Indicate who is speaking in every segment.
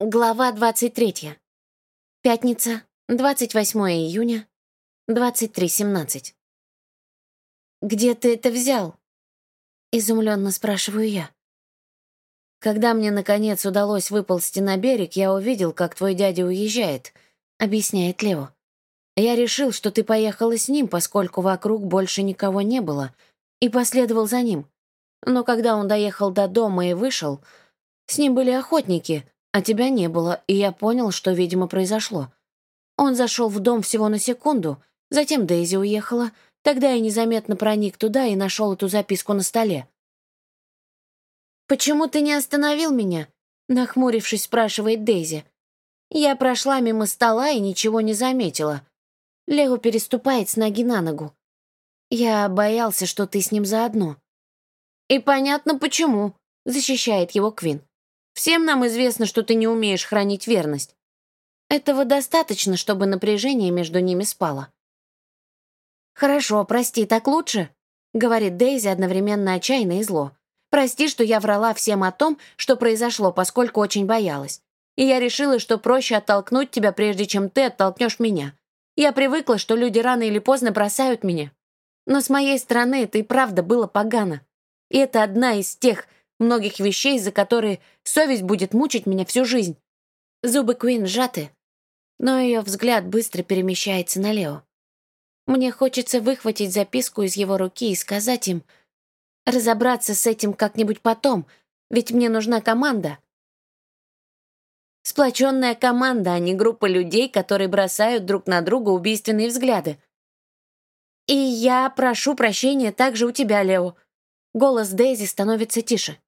Speaker 1: Глава 23. Пятница, 28 июня, 23.17. «Где ты это взял?» — изумленно спрашиваю я. «Когда мне, наконец, удалось выползти на берег, я увидел, как твой дядя уезжает», — объясняет Лео. «Я решил, что ты поехала с ним, поскольку вокруг больше никого не было, и последовал за ним. Но когда он доехал до дома и вышел, с ним были охотники — а тебя не было, и я понял, что, видимо, произошло. Он зашел в дом всего на секунду, затем Дейзи уехала, тогда я незаметно проник туда и нашел эту записку на столе. «Почему ты не остановил меня?» — нахмурившись, спрашивает Дейзи. Я прошла мимо стола и ничего не заметила. Лео переступает с ноги на ногу. Я боялся, что ты с ним заодно. «И понятно, почему», — защищает его Квин. Всем нам известно, что ты не умеешь хранить верность. Этого достаточно, чтобы напряжение между ними спало. «Хорошо, прости, так лучше?» — говорит Дейзи одновременно отчаянно и зло. «Прости, что я врала всем о том, что произошло, поскольку очень боялась. И я решила, что проще оттолкнуть тебя, прежде чем ты оттолкнешь меня. Я привыкла, что люди рано или поздно бросают меня. Но с моей стороны это и правда было погано. И это одна из тех многих вещей, за которые совесть будет мучить меня всю жизнь. Зубы Куин сжаты, но ее взгляд быстро перемещается на Лео. Мне хочется выхватить записку из его руки и сказать им, разобраться с этим как-нибудь потом, ведь мне нужна команда. Сплоченная команда, а не группа людей, которые бросают друг на друга убийственные взгляды. И я прошу прощения также у тебя, Лео. Голос Дейзи становится тише.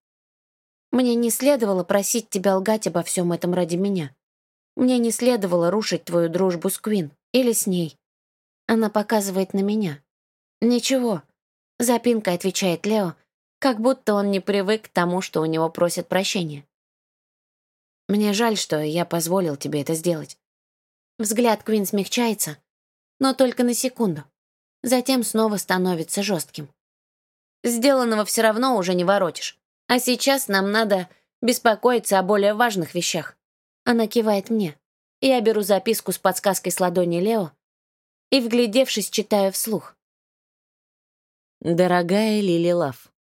Speaker 1: Мне не следовало просить тебя лгать обо всем этом ради меня. Мне не следовало рушить твою дружбу с Квин или с ней. Она показывает на меня. Ничего. Запинка отвечает Лео, как будто он не привык к тому, что у него просят прощения. Мне жаль, что я позволил тебе это сделать. Взгляд Квин смягчается, но только на секунду. Затем снова становится жестким. Сделанного все равно уже не воротишь. А сейчас нам надо беспокоиться о более важных вещах. Она кивает мне. Я беру записку с подсказкой с ладони Лео и, вглядевшись, читаю вслух. «Дорогая Лили Лав,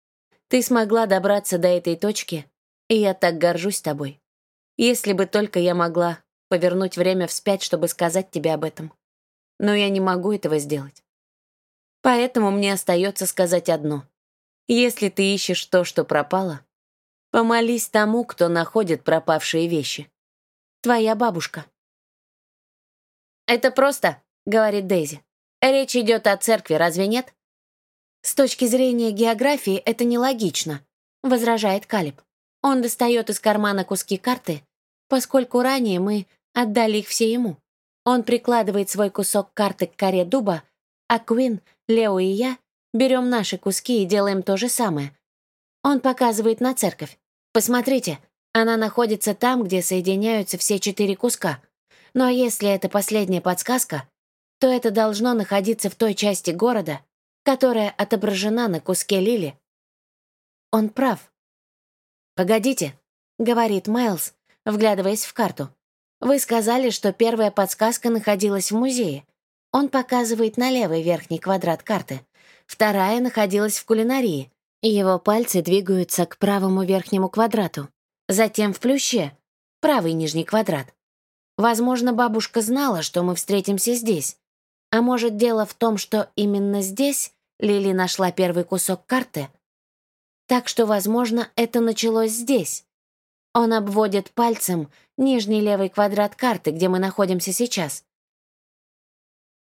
Speaker 1: ты смогла добраться до этой точки, и я так горжусь тобой. Если бы только я могла повернуть время вспять, чтобы сказать тебе об этом. Но я не могу этого сделать. Поэтому мне остается сказать одно. Если ты ищешь то, что пропало, помолись тому, кто находит пропавшие вещи. Твоя бабушка. «Это просто», — говорит Дейзи. «Речь идет о церкви, разве нет?» «С точки зрения географии это нелогично», — возражает Калиб. Он достает из кармана куски карты, поскольку ранее мы отдали их все ему. Он прикладывает свой кусок карты к коре дуба, а Куин, Лео и я Берем наши куски и делаем то же самое. Он показывает на церковь. Посмотрите, она находится там, где соединяются все четыре куска. А если это последняя подсказка, то это должно находиться в той части города, которая отображена на куске лили. Он прав. «Погодите», — говорит Майлз, вглядываясь в карту. «Вы сказали, что первая подсказка находилась в музее. Он показывает на левый верхний квадрат карты вторая находилась в кулинарии, и его пальцы двигаются к правому верхнему квадрату, затем в плюще, правый нижний квадрат. Возможно, бабушка знала, что мы встретимся здесь. А может, дело в том, что именно здесь Лили нашла первый кусок карты? Так что, возможно, это началось здесь. Он обводит пальцем нижний левый квадрат карты, где мы находимся сейчас.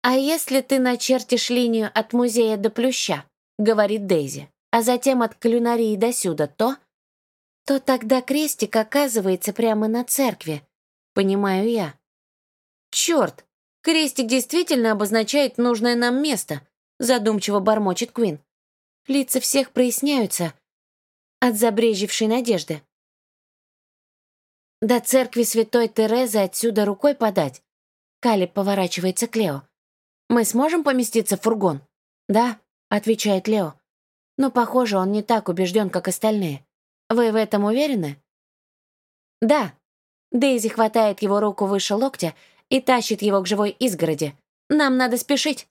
Speaker 1: «А если ты начертишь линию от музея до плюща?» — говорит Дейзи, «а затем от кулинарии до сюда, то...» «То тогда крестик оказывается прямо на церкви», — понимаю я. «Черт! Крестик действительно обозначает нужное нам место», — задумчиво бормочет Квин. Лица всех проясняются от забрежевшей надежды. До церкви святой Терезы отсюда рукой подать. Калиб поворачивается к Лео. «Мы сможем поместиться в фургон?» «Да», — отвечает Лео. «Но, похоже, он не так убежден, как остальные. Вы в этом уверены?» «Да», Дейзи хватает его руку выше локтя и тащит его к живой изгороди. Нам надо спешить.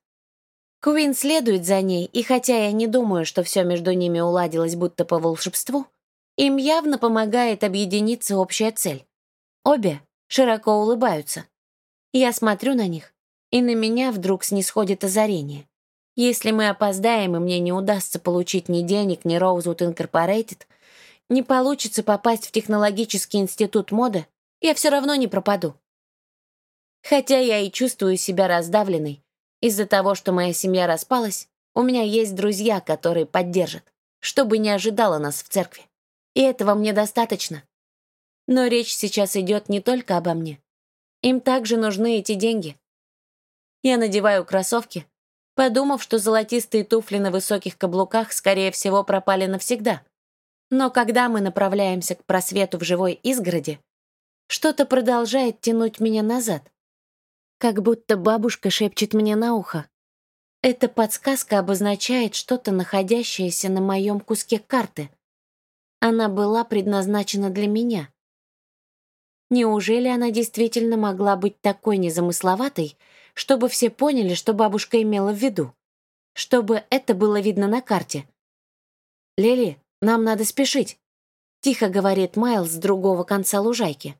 Speaker 1: Куин следует за ней, и хотя я не думаю, что все между ними уладилось будто по волшебству, им явно помогает объединиться общая цель. Обе широко улыбаются. Я смотрю на них, и на меня вдруг снисходит озарение. Если мы опоздаем, и мне не удастся получить ни денег, ни Rosewood Incorporated, не получится попасть в технологический институт моды, я все равно не пропаду. Хотя я и чувствую себя раздавленной, из-за того, что моя семья распалась, у меня есть друзья, которые поддержат, чтобы не ожидало нас в церкви. И этого мне достаточно. Но речь сейчас идет не только обо мне. Им также нужны эти деньги. Я надеваю кроссовки, подумав, что золотистые туфли на высоких каблуках, скорее всего, пропали навсегда. Но когда мы направляемся к просвету в живой изгороди, что-то продолжает тянуть меня назад. Как будто бабушка шепчет мне на ухо. Эта подсказка обозначает что-то, находящееся на моем куске карты. Она была предназначена для меня. Неужели она действительно могла быть такой незамысловатой, чтобы все поняли, что бабушка имела в виду? Чтобы это было видно на карте? «Лили, нам надо спешить», — тихо говорит Майлз с другого конца лужайки.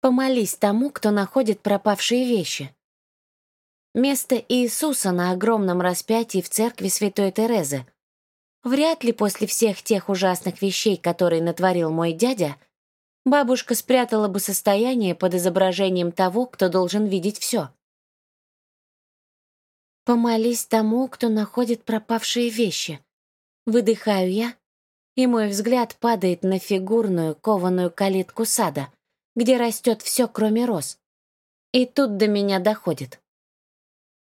Speaker 1: «Помолись тому, кто находит пропавшие вещи». Место Иисуса на огромном распятии в церкви Святой Терезы. Вряд ли после всех тех ужасных вещей, которые натворил мой дядя, — бабушка спрятала бы состояние под изображением того, кто должен видеть все. «Помолись тому, кто находит пропавшие вещи». Выдыхаю я, и мой взгляд падает на фигурную кованую калитку сада, где растет все, кроме роз. И тут до меня доходит.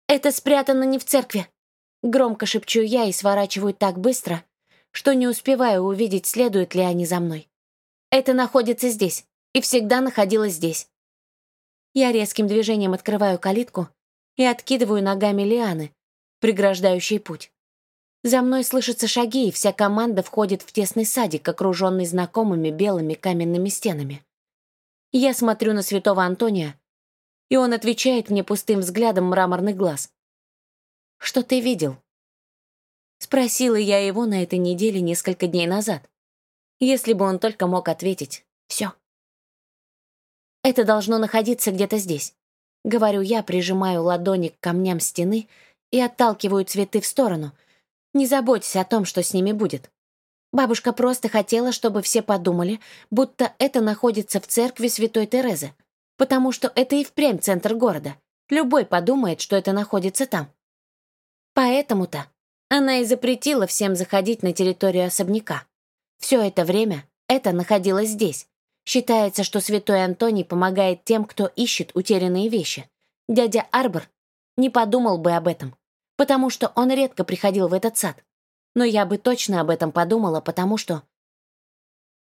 Speaker 1: «Это спрятано не в церкви!» Громко шепчу я и сворачиваю так быстро, что не успеваю увидеть, следуют ли они за мной. Это находится здесь и всегда находилось здесь. Я резким движением открываю калитку и откидываю ногами лианы, преграждающие путь. За мной слышатся шаги, и вся команда входит в тесный садик, окруженный знакомыми белыми каменными стенами. Я смотрю на святого Антония, и он отвечает мне пустым взглядом мраморный глаз. «Что ты видел?» Спросила я его на этой неделе несколько дней назад. Если бы он только мог ответить. Все. Это должно находиться где-то здесь. Говорю я, прижимаю ладони к камням стены и отталкиваю цветы в сторону. Не заботьтесь о том, что с ними будет. Бабушка просто хотела, чтобы все подумали, будто это находится в церкви Святой Терезы, потому что это и впрямь центр города. Любой подумает, что это находится там. Поэтому-то она и запретила всем заходить на территорию особняка. Все это время это находилось здесь. Считается, что святой Антоний помогает тем, кто ищет утерянные вещи. Дядя Арбор не подумал бы об этом, потому что он редко приходил в этот сад. Но я бы точно об этом подумала, потому что...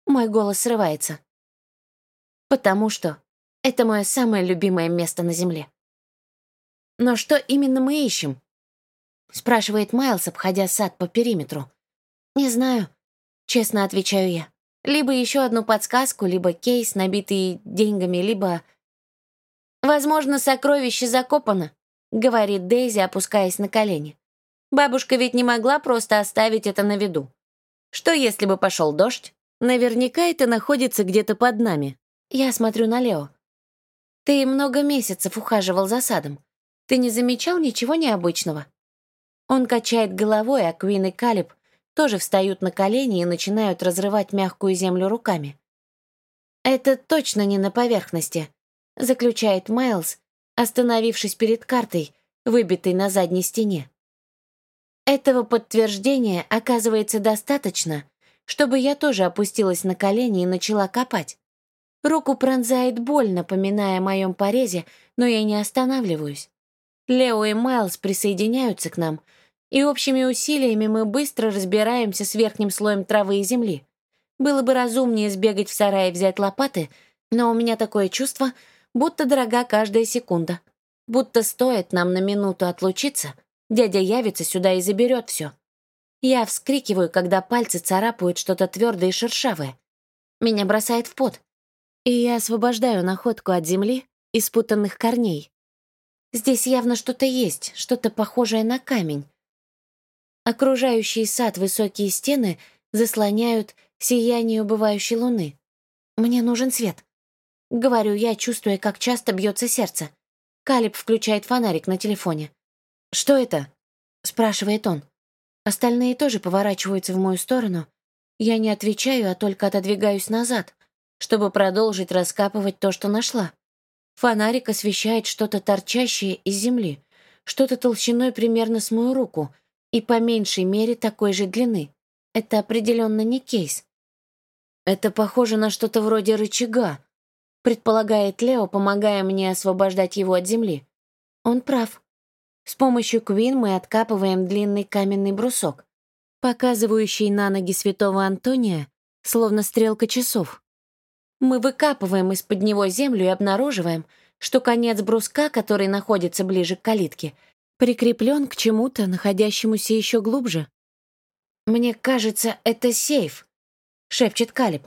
Speaker 1: Мой голос срывается. Потому что это мое самое любимое место на Земле. «Но что именно мы ищем?» — спрашивает Майлз, обходя сад по периметру. «Не знаю. Честно отвечаю я. Либо еще одну подсказку, либо кейс, набитый деньгами, либо... «Возможно, сокровище закопано», — говорит Дейзи, опускаясь на колени. «Бабушка ведь не могла просто оставить это на виду. Что, если бы пошел дождь? Наверняка это находится где-то под нами. Я смотрю на Лео. Ты много месяцев ухаживал за садом. Ты не замечал ничего необычного?» Он качает головой, а Квин и Калиб тоже встают на колени и начинают разрывать мягкую землю руками. «Это точно не на поверхности», — заключает Майлз, остановившись перед картой, выбитой на задней стене. Этого подтверждения оказывается достаточно, чтобы я тоже опустилась на колени и начала копать. Руку пронзает боль, напоминая о моем порезе, но я не останавливаюсь. Лео и Майлз присоединяются к нам — и общими усилиями мы быстро разбираемся с верхним слоем травы и земли. Было бы разумнее сбегать в сарай и взять лопаты, но у меня такое чувство, будто дорога каждая секунда. Будто стоит нам на минуту отлучиться, дядя явится сюда и заберет все. Я вскрикиваю, когда пальцы царапают что-то твердое и шершавое. Меня бросает в пот. и я освобождаю находку от земли и спутанных корней. Здесь явно что-то есть, что-то похожее на камень. Окружающий сад высокие стены заслоняют сияние убывающей луны. Мне нужен свет. Говорю я, чувствуя, как часто бьется сердце. Калиб включает фонарик на телефоне. «Что это?» — спрашивает он. Остальные тоже поворачиваются в мою сторону. Я не отвечаю, а только отодвигаюсь назад, чтобы продолжить раскапывать то, что нашла. Фонарик освещает что-то торчащее из земли, что-то толщиной примерно с мою руку и по меньшей мере такой же длины. Это определенно не кейс. Это похоже на что-то вроде рычага, предполагает Лео, помогая мне освобождать его от земли. Он прав. С помощью Квин мы откапываем длинный каменный брусок, показывающий на ноги святого Антония, словно стрелка часов. Мы выкапываем из-под него землю и обнаруживаем, что конец бруска, который находится ближе к калитке, прикреплен к чему-то, находящемуся еще глубже. «Мне кажется, это сейф», — шепчет Калиб.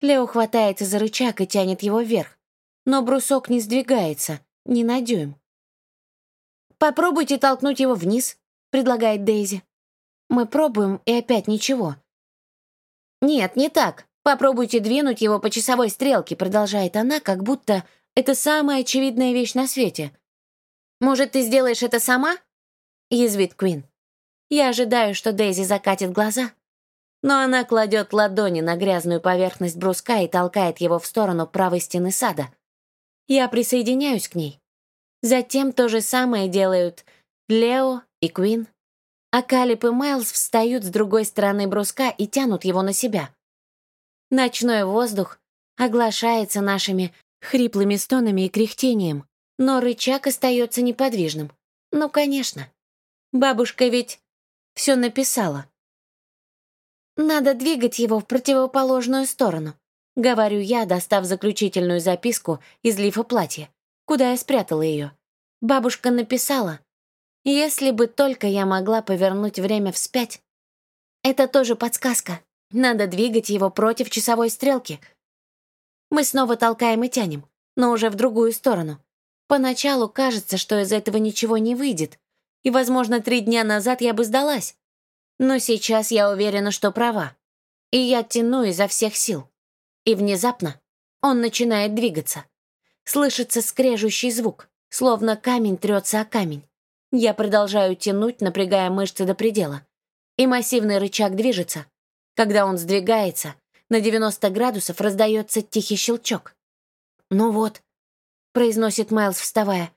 Speaker 1: Лео хватается за рычаг и тянет его вверх, но брусок не сдвигается, ни на дюйм. «Попробуйте толкнуть его вниз», — предлагает Дейзи. Мы пробуем, и опять ничего. «Нет, не так. Попробуйте двинуть его по часовой стрелке», — продолжает она, как будто это самая очевидная вещь на свете. «Может, ты сделаешь это сама?» — язвит Квин. Я ожидаю, что Дейзи закатит глаза, но она кладет ладони на грязную поверхность бруска и толкает его в сторону правой стены сада. Я присоединяюсь к ней. Затем то же самое делают Лео и Квин. А Калип и Майлз встают с другой стороны бруска и тянут его на себя. Ночной воздух оглашается нашими хриплыми стонами и кряхтением, но рычаг остается неподвижным. Ну, конечно. Бабушка ведь все написала. Надо двигать его в противоположную сторону, говорю я, достав заключительную записку из лифа платья куда я спрятала ее. Бабушка написала, «Если бы только я могла повернуть время вспять». Это тоже подсказка. Надо двигать его против часовой стрелки. Мы снова толкаем и тянем, но уже в другую сторону. Поначалу кажется, что из этого ничего не выйдет, и, возможно, три дня назад я бы сдалась. Но сейчас я уверена, что права. И я тяну изо всех сил. И внезапно он начинает двигаться. Слышится скрежущий звук, словно камень трется о камень. Я продолжаю тянуть, напрягая мышцы до предела. И массивный рычаг движется. Когда он сдвигается, на 90 градусов раздается тихий щелчок. «Ну вот», — произносит Майлз, вставая.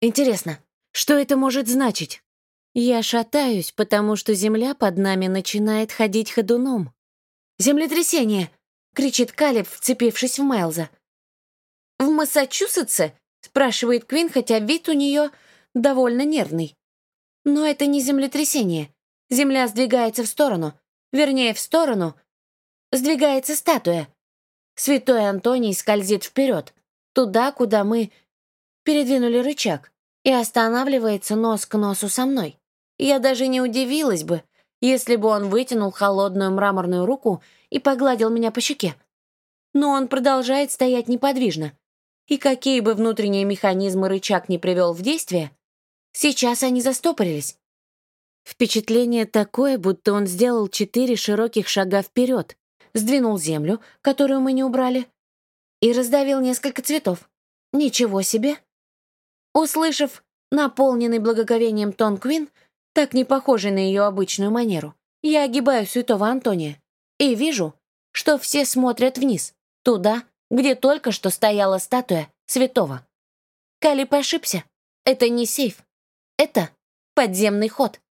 Speaker 1: «Интересно, что это может значить?» Я шатаюсь, потому что земля под нами начинает ходить ходуном. «Землетрясение!» — кричит Калиб, вцепившись в Майлза. «В Массачусетсе?» — спрашивает Квин, хотя вид у нее довольно нервный. Но это не землетрясение. Земля сдвигается в сторону. Вернее, в сторону. Сдвигается статуя. Святой Антоний скользит вперед, туда, куда мы передвинули рычаг, и останавливается нос к носу со мной. Я даже не удивилась бы, если бы он вытянул холодную мраморную руку и погладил меня по щеке. Но он продолжает стоять неподвижно, и какие бы внутренние механизмы рычаг не привел в действие, сейчас они застопорились. Впечатление такое, будто он сделал четыре широких шага вперед, сдвинул землю, которую мы не убрали, и раздавил несколько цветов. Ничего себе! Услышав наполненный благоговением тон Квин, так не похожий на ее обычную манеру, я огибаю святого Антония и вижу, что все смотрят вниз, туда, где только что стояла статуя святого. Калип ошибся. Это не сейф. Это подземный ход.